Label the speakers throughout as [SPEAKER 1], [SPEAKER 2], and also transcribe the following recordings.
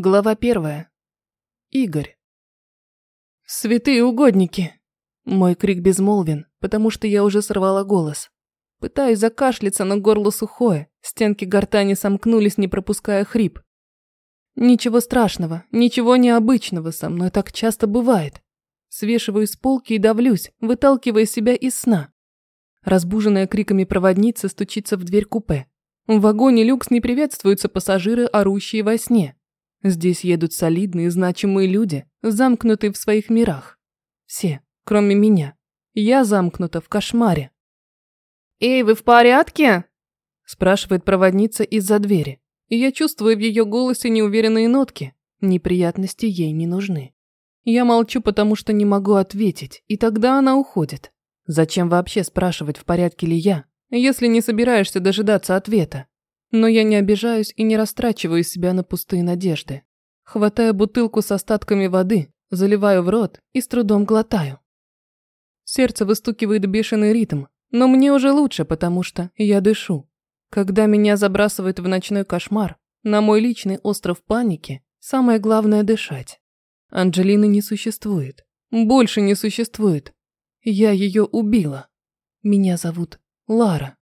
[SPEAKER 1] Глава первая. Игорь. «Святые угодники!» Мой крик безмолвен, потому что я уже сорвала голос. Пытаюсь закашляться, но горло сухое, стенки гортани сомкнулись, не пропуская хрип. Ничего страшного, ничего необычного со мной так часто бывает. Свешиваю с полки и давлюсь, выталкивая себя из сна. Разбуженная криками проводница стучится в дверь купе. В вагоне люкс не приветствуются пассажиры, орущие во сне. Здесь едут солидные, значимые люди, замкнутые в своих мирах. Все, кроме меня. Я замкнута в кошмаре. «Эй, вы в порядке?» спрашивает проводница из-за двери. И я чувствую в ее голосе неуверенные нотки. Неприятности ей не нужны. Я молчу, потому что не могу ответить, и тогда она уходит. Зачем вообще спрашивать, в порядке ли я, если не собираешься дожидаться ответа? Но я не обижаюсь и не растрачиваю себя на пустые надежды. Хватаю бутылку с остатками воды, заливаю в рот и с трудом глотаю. Сердце выстукивает бешеный ритм, но мне уже лучше, потому что я дышу. Когда меня забрасывает в ночной кошмар, на мой личный остров паники, самое главное дышать. Анджелины не существует. Больше не существует. Я ее убила. Меня зовут Лара.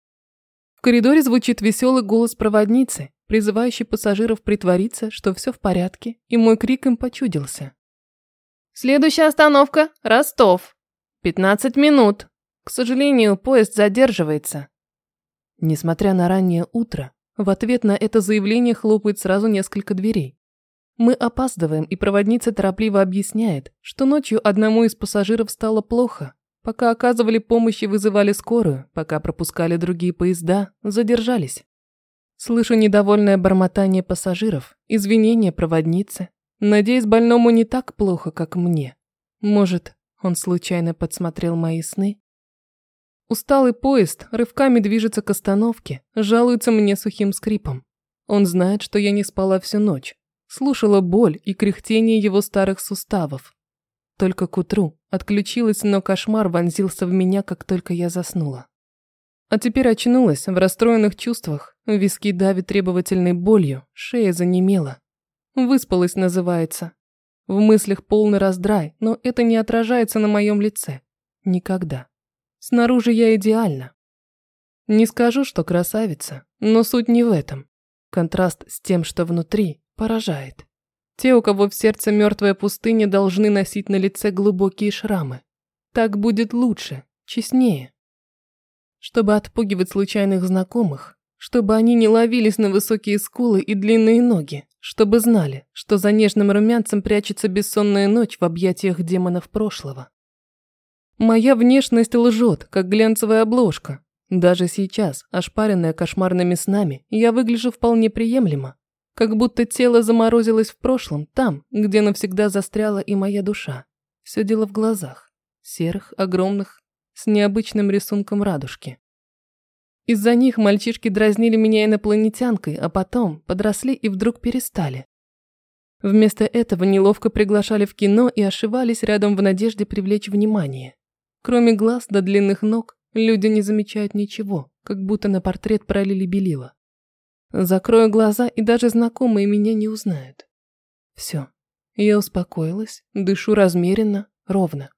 [SPEAKER 1] В коридоре звучит веселый голос проводницы, призывающий пассажиров притвориться, что все в порядке, и мой крик им почудился. «Следующая остановка – Ростов. 15 минут. К сожалению, поезд задерживается». Несмотря на раннее утро, в ответ на это заявление хлопает сразу несколько дверей. Мы опаздываем, и проводница торопливо объясняет, что ночью одному из пассажиров стало плохо, Пока оказывали помощь и вызывали скорую, пока пропускали другие поезда, задержались. Слышу недовольное бормотание пассажиров, извинения проводницы. Надеюсь, больному не так плохо, как мне. Может, он случайно подсмотрел мои сны? Усталый поезд рывками движется к остановке, жалуется мне сухим скрипом. Он знает, что я не спала всю ночь. Слушала боль и кряхтение его старых суставов. Только к утру отключилась, но кошмар вонзился в меня, как только я заснула. А теперь очнулась в расстроенных чувствах, виски давит требовательной болью, шея занемела. Выспалась, называется. В мыслях полный раздрай, но это не отражается на моем лице. Никогда. Снаружи я идеальна. Не скажу, что красавица, но суть не в этом. Контраст с тем, что внутри, поражает. Те, у кого в сердце мертвая пустыня, должны носить на лице глубокие шрамы. Так будет лучше, честнее. Чтобы отпугивать случайных знакомых, чтобы они не ловились на высокие скулы и длинные ноги, чтобы знали, что за нежным румянцем прячется бессонная ночь в объятиях демонов прошлого. Моя внешность лжет, как глянцевая обложка. Даже сейчас, ошпаренная кошмарными снами, я выгляжу вполне приемлемо. Как будто тело заморозилось в прошлом, там, где навсегда застряла и моя душа. Все дело в глазах. Серых, огромных, с необычным рисунком радужки. Из-за них мальчишки дразнили меня инопланетянкой, а потом подросли и вдруг перестали. Вместо этого неловко приглашали в кино и ошивались рядом в надежде привлечь внимание. Кроме глаз до длинных ног, люди не замечают ничего, как будто на портрет пролили белила. Закрою глаза, и даже знакомые меня не узнают. Все. Я успокоилась, дышу размеренно, ровно.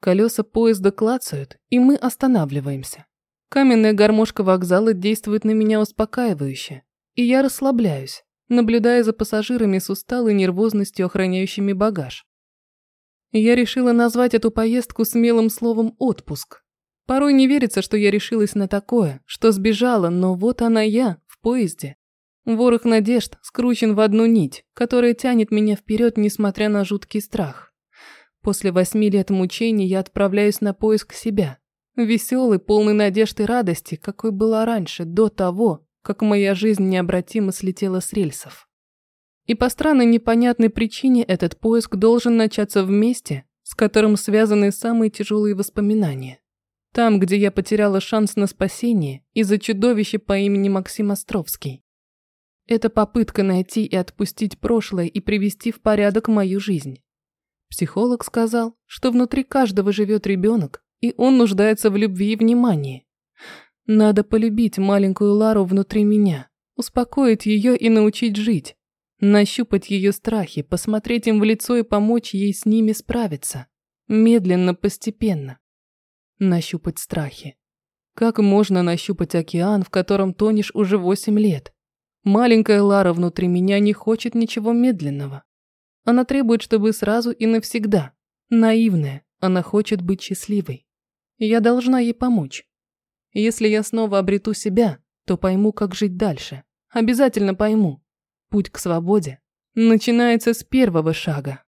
[SPEAKER 1] Колеса поезда клацают, и мы останавливаемся. Каменная гармошка вокзала действует на меня успокаивающе, и я расслабляюсь, наблюдая за пассажирами с усталой нервозностью, охраняющими багаж. Я решила назвать эту поездку смелым словом «отпуск». Порой не верится, что я решилась на такое, что сбежала, но вот она я, поезде. Ворох надежд скручен в одну нить, которая тянет меня вперед, несмотря на жуткий страх. После восьми лет мучений я отправляюсь на поиск себя. Веселый, полный надежд и радости, какой была раньше, до того, как моя жизнь необратимо слетела с рельсов. И по странной непонятной причине этот поиск должен начаться вместе, с которым связаны самые тяжелые воспоминания. Там, где я потеряла шанс на спасение из-за чудовища по имени Максим Островский. Это попытка найти и отпустить прошлое и привести в порядок мою жизнь. Психолог сказал, что внутри каждого живет ребенок, и он нуждается в любви и внимании. Надо полюбить маленькую Лару внутри меня, успокоить ее и научить жить. Нащупать ее страхи, посмотреть им в лицо и помочь ей с ними справиться. Медленно, постепенно. Нащупать страхи. Как можно нащупать океан, в котором тонешь уже восемь лет? Маленькая Лара внутри меня не хочет ничего медленного. Она требует, чтобы сразу и навсегда. Наивная, она хочет быть счастливой. Я должна ей помочь. Если я снова обрету себя, то пойму, как жить дальше. Обязательно пойму. Путь к свободе начинается с первого шага.